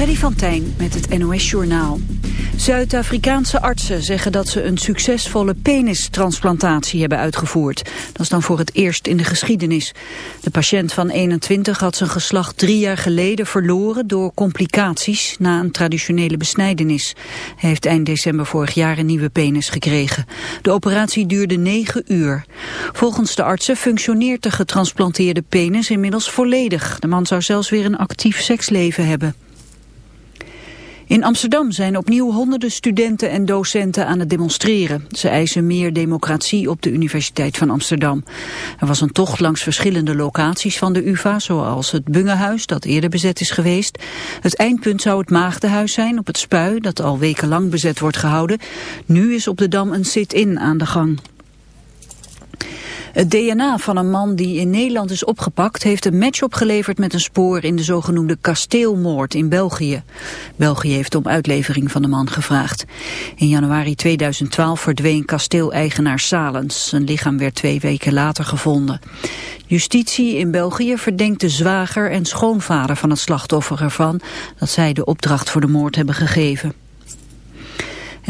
Freddy van Tijn met het NOS-journaal. Zuid-Afrikaanse artsen zeggen dat ze een succesvolle penistransplantatie hebben uitgevoerd. Dat is dan voor het eerst in de geschiedenis. De patiënt van 21 had zijn geslacht drie jaar geleden verloren door complicaties na een traditionele besnijdenis. Hij heeft eind december vorig jaar een nieuwe penis gekregen. De operatie duurde negen uur. Volgens de artsen functioneert de getransplanteerde penis inmiddels volledig. De man zou zelfs weer een actief seksleven hebben. In Amsterdam zijn opnieuw honderden studenten en docenten aan het demonstreren. Ze eisen meer democratie op de Universiteit van Amsterdam. Er was een tocht langs verschillende locaties van de UvA, zoals het Bungehuis, dat eerder bezet is geweest. Het eindpunt zou het Maagdenhuis zijn op het Spui, dat al wekenlang bezet wordt gehouden. Nu is op de Dam een sit-in aan de gang. Het DNA van een man die in Nederland is opgepakt... heeft een match opgeleverd met een spoor in de zogenoemde kasteelmoord in België. België heeft om uitlevering van de man gevraagd. In januari 2012 verdween kasteeleigenaar Salens. Zijn lichaam werd twee weken later gevonden. Justitie in België verdenkt de zwager en schoonvader van het slachtoffer ervan... dat zij de opdracht voor de moord hebben gegeven.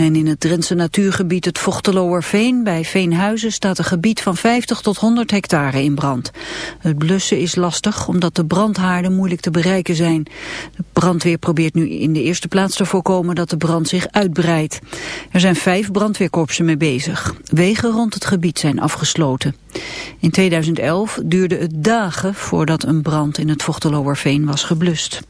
En in het Drentse natuurgebied het Vochteloerveen bij Veenhuizen staat een gebied van 50 tot 100 hectare in brand. Het blussen is lastig omdat de brandhaarden moeilijk te bereiken zijn. De brandweer probeert nu in de eerste plaats te voorkomen dat de brand zich uitbreidt. Er zijn vijf brandweerkorpsen mee bezig. Wegen rond het gebied zijn afgesloten. In 2011 duurde het dagen voordat een brand in het Vochteloerveen was geblust.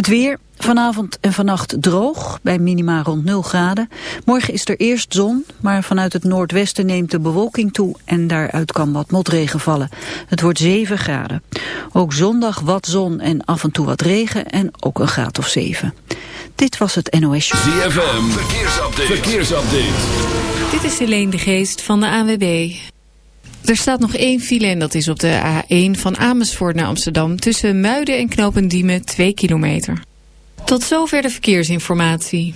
Het weer, vanavond en vannacht droog, bij minima rond 0 graden. Morgen is er eerst zon, maar vanuit het noordwesten neemt de bewolking toe en daaruit kan wat motregen vallen. Het wordt 7 graden. Ook zondag wat zon en af en toe wat regen en ook een graad of 7. Dit was het NOS Show. ZFM, verkeersupdate. verkeersupdate. Dit is Helene de Geest van de ANWB. Er staat nog één file en dat is op de A1 van Amersfoort naar Amsterdam... tussen Muiden en Knopendiemen 2 kilometer. Tot zover de verkeersinformatie.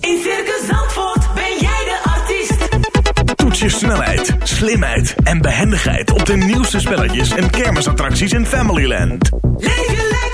In Circus Zandvoort ben jij de artiest. Toets je snelheid, slimheid en behendigheid... op de nieuwste spelletjes en kermisattracties in Familyland. Leef je lekker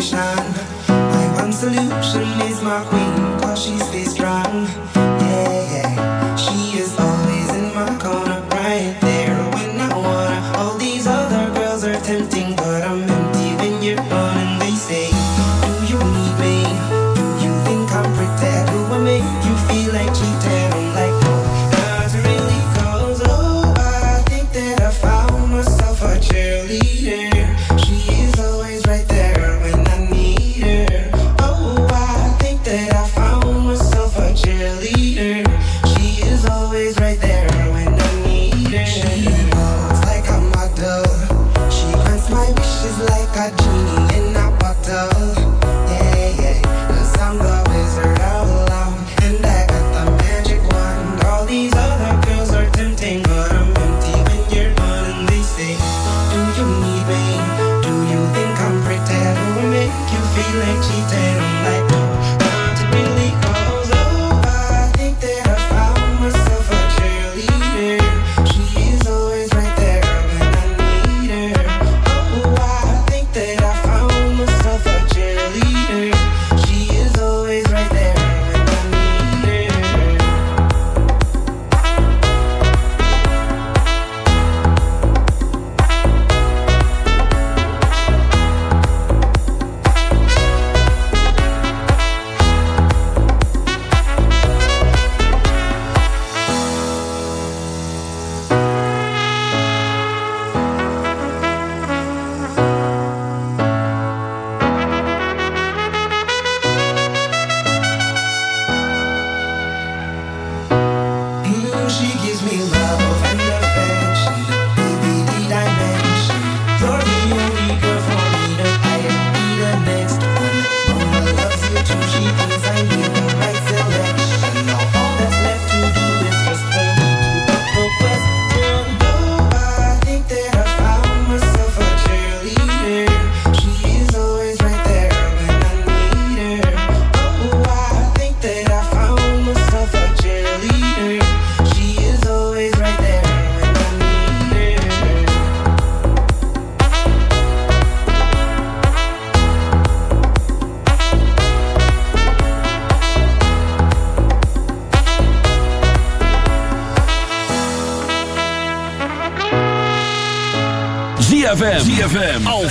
My one solution is my queen, cause she stays strong. Yeah. she gives me love.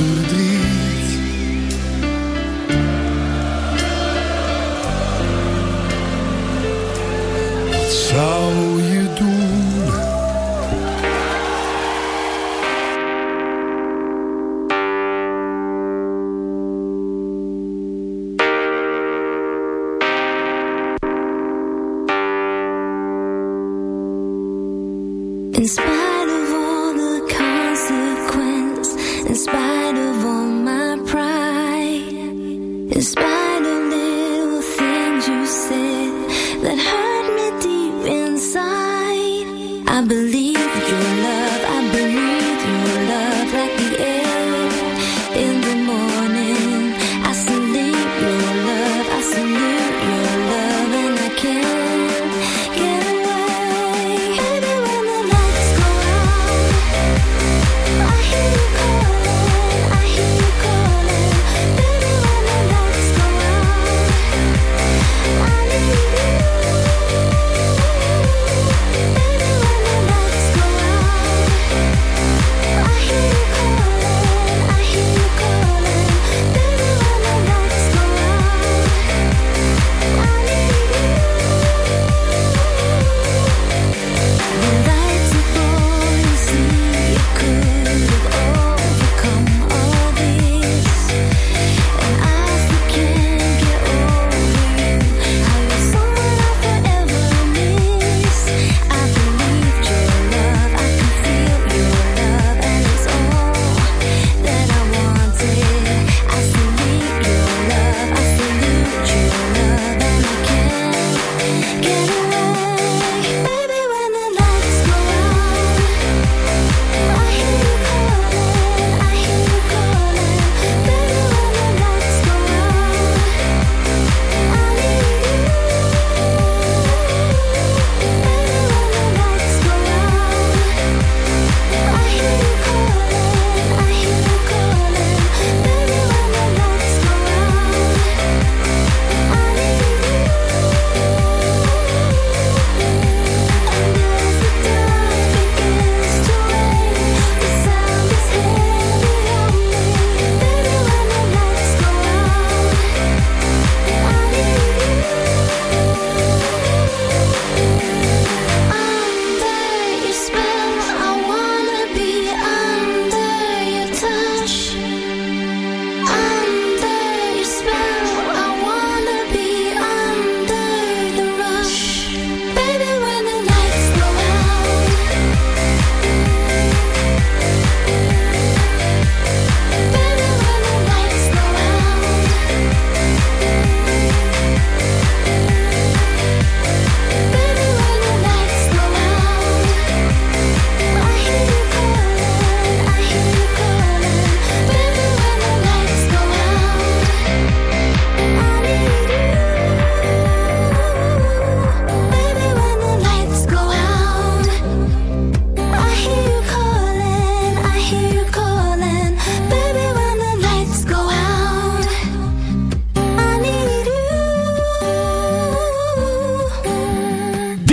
verdriet.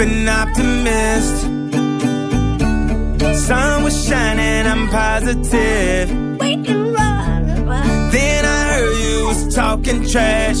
An optimist. Sun was shining, I'm positive. We can run, Then I heard you was talking trash.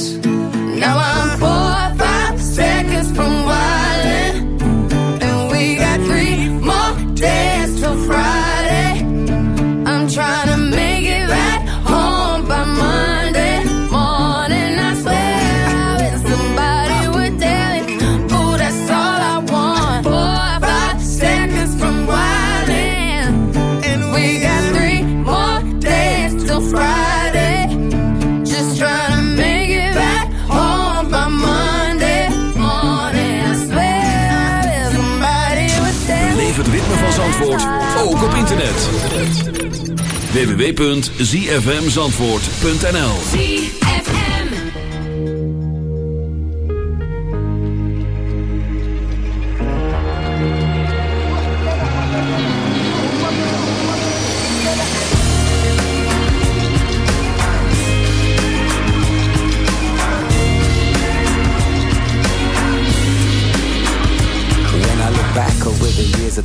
www.zfmzandvoort.nl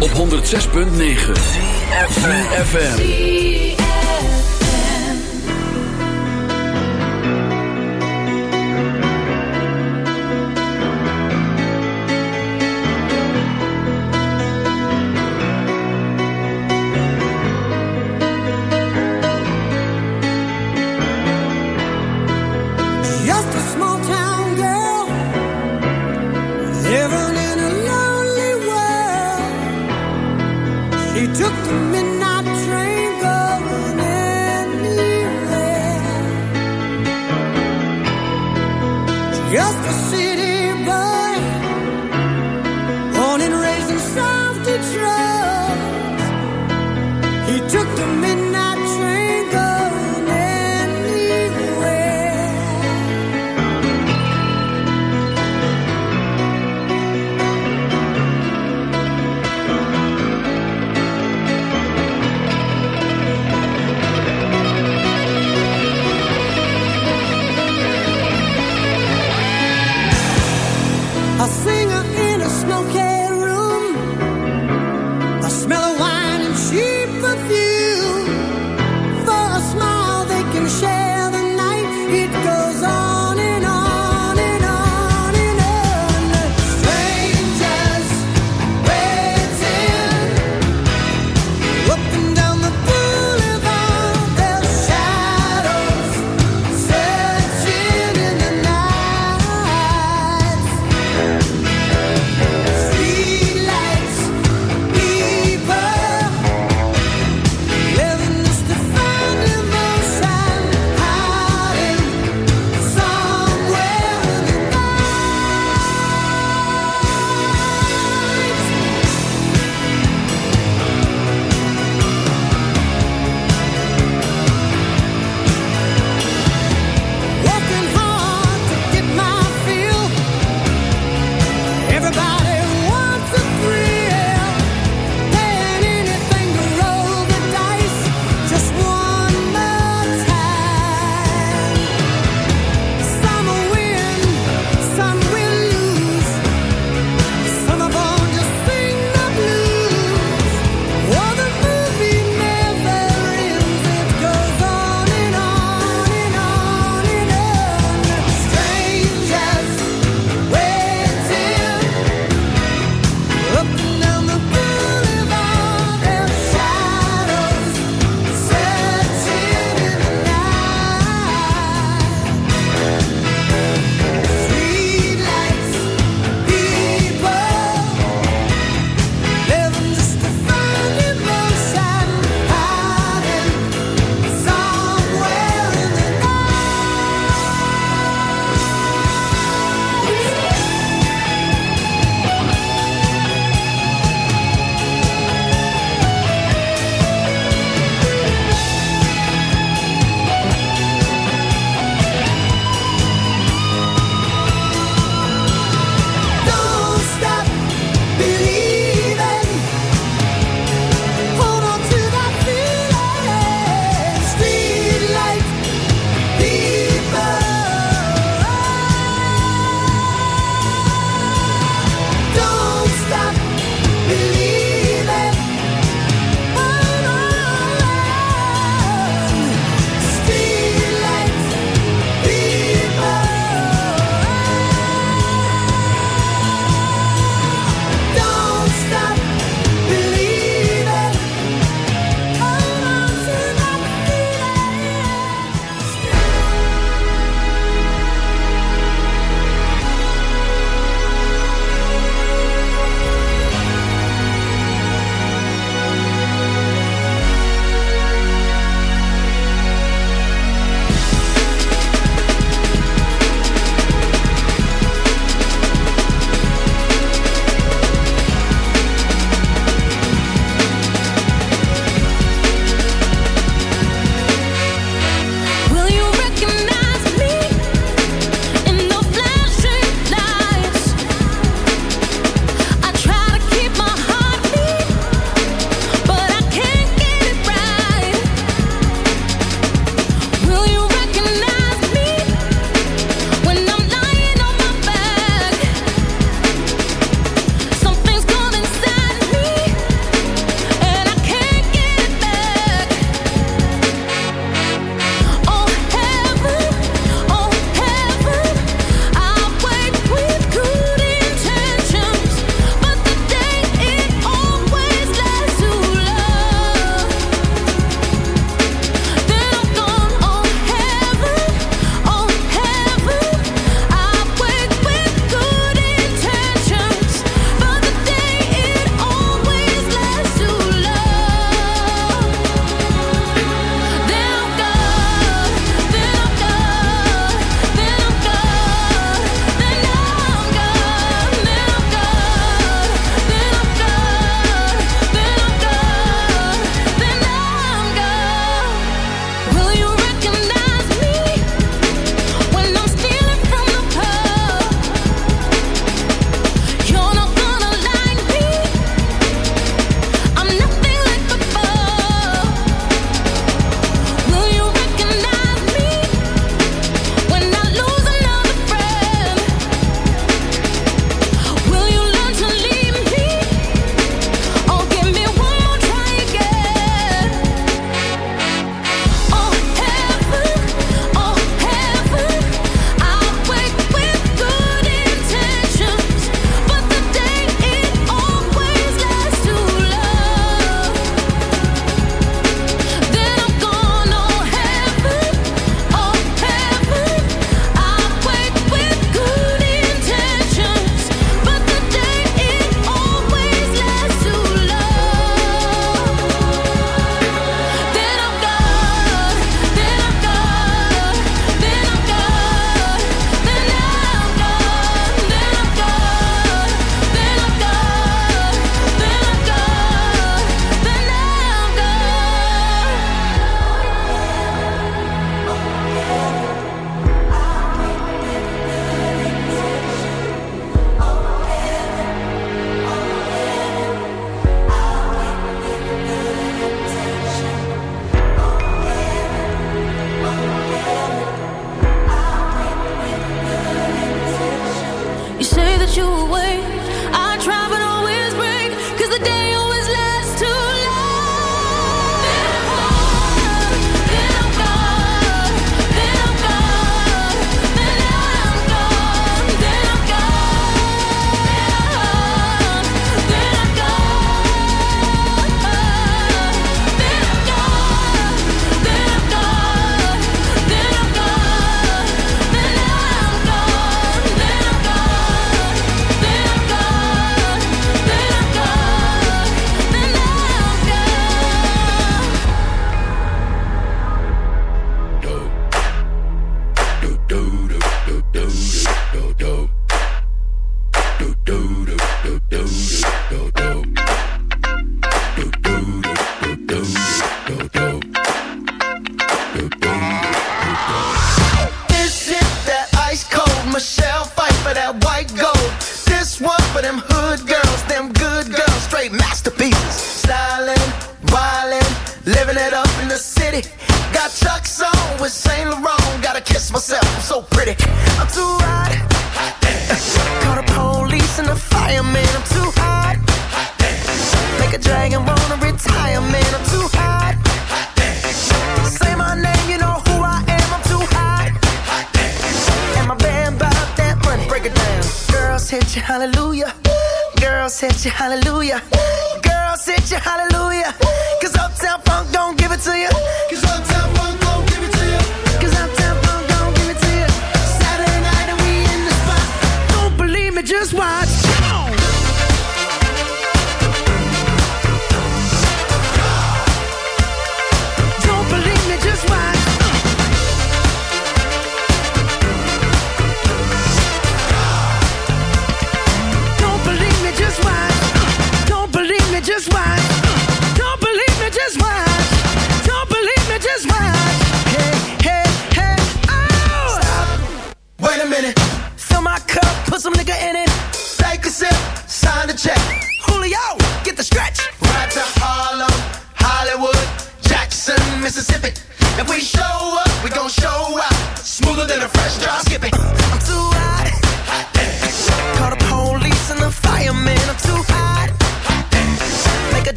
Op 106.9 FM. minute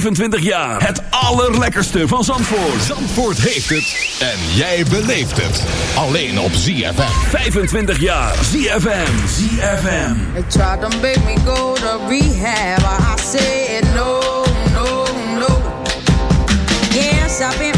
25 jaar. Het allerlekkerste van Zandvoort. Zandvoort heeft het. En jij beleeft het. Alleen op ZFM. 25 jaar. ZFM. ZFM. They to make me go to rehab. I said no, no, no. Yes, I've been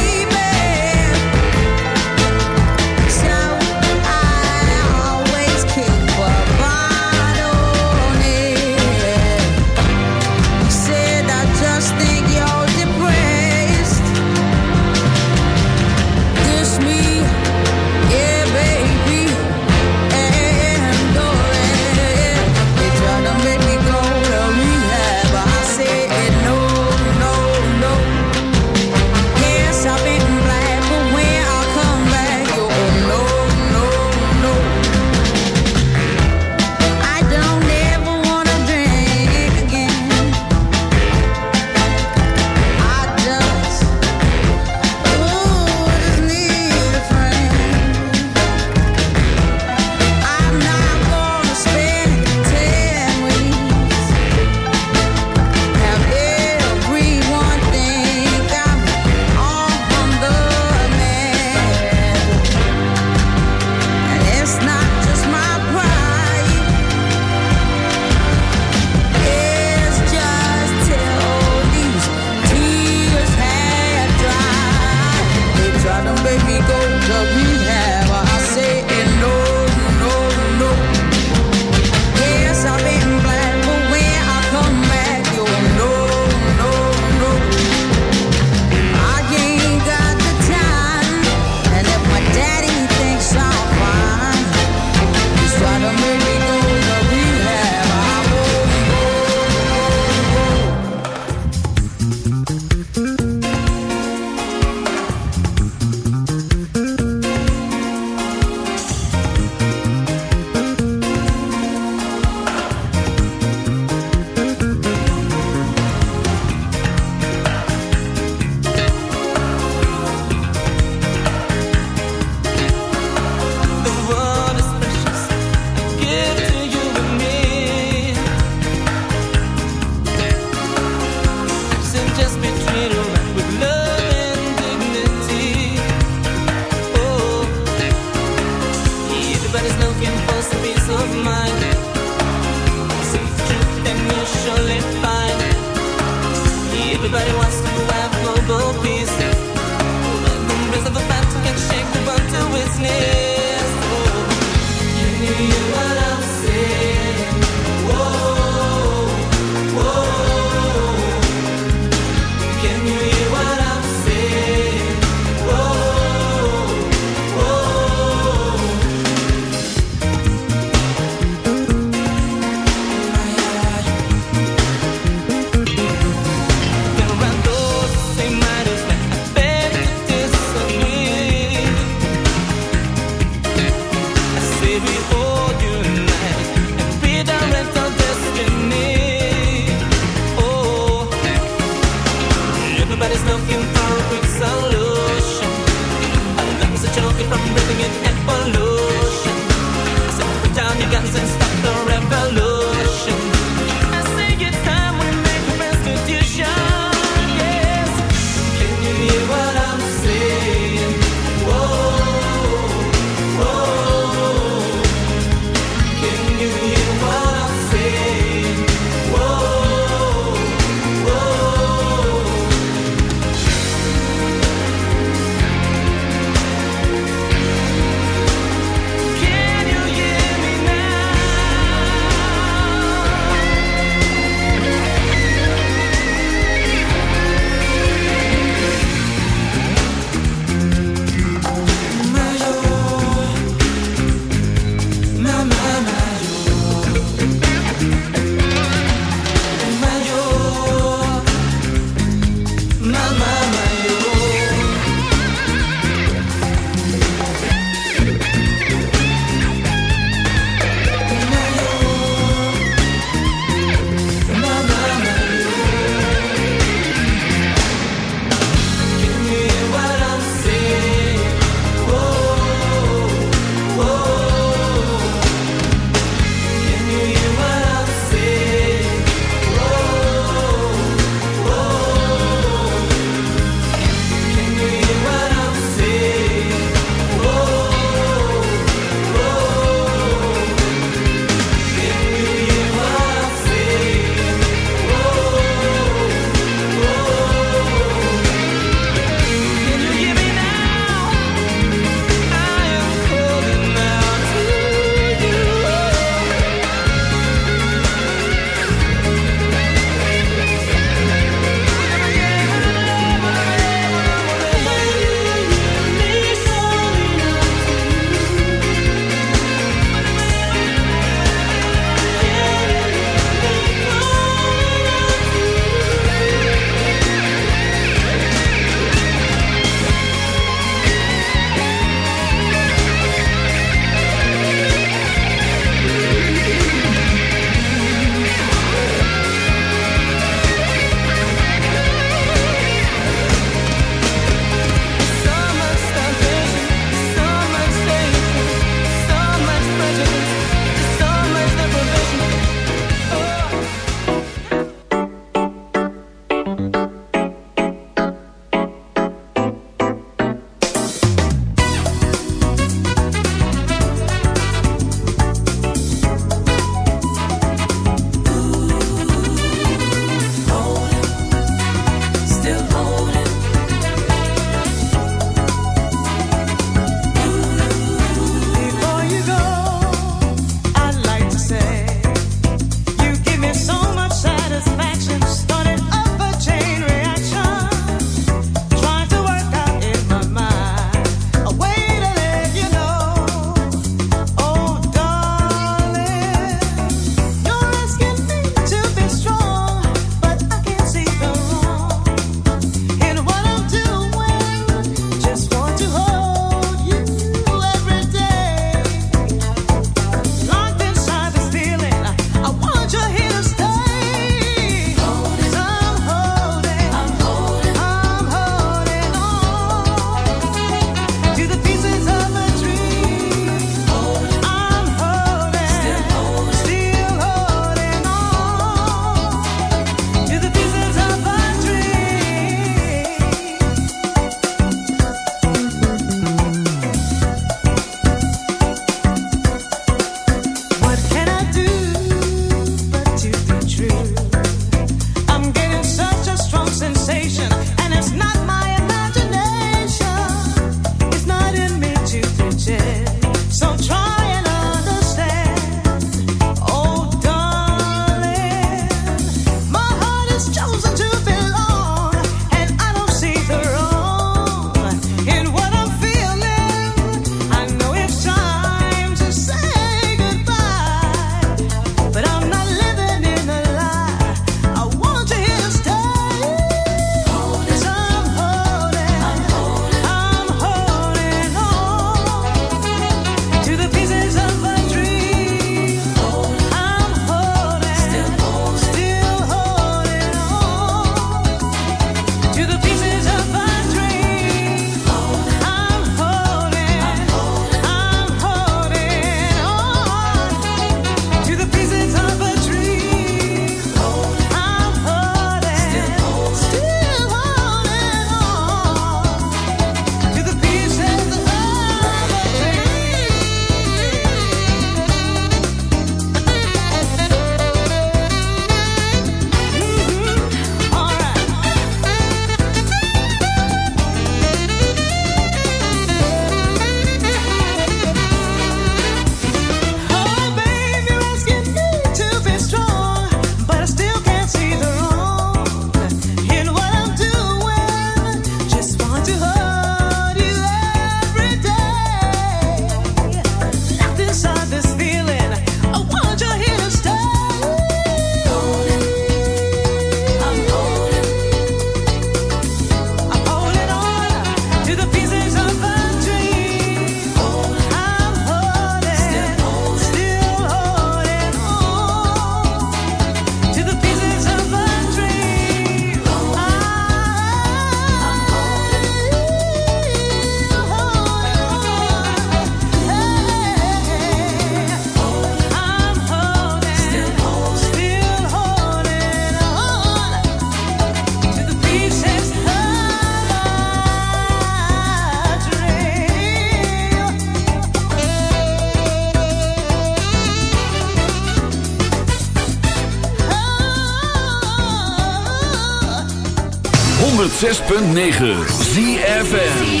106.9 ZFN